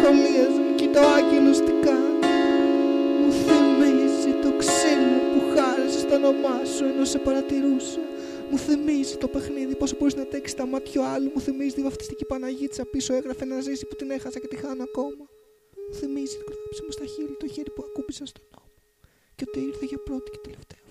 ηχομίες κοιτάω αγγελουστικά Μου θυμίζει το ξύλο που χάρισε στο όνομά σου ενώ σε παρατηρούσα μου θυμίζει το παιχνίδι, πόσο μπορείς να τέξει τα μάτια άλλου. Μου θυμίζει τη βαφτιστική Παναγίτσα πίσω έγραφε να ζήσει που την έχασα και τη χάνω ακόμα. Μου θυμίζει το κρυδάψιμο στα χείλη, το χέρι που ακούμπησα στον νόμο. Και ότι ήρθε για πρώτη και τελευταία.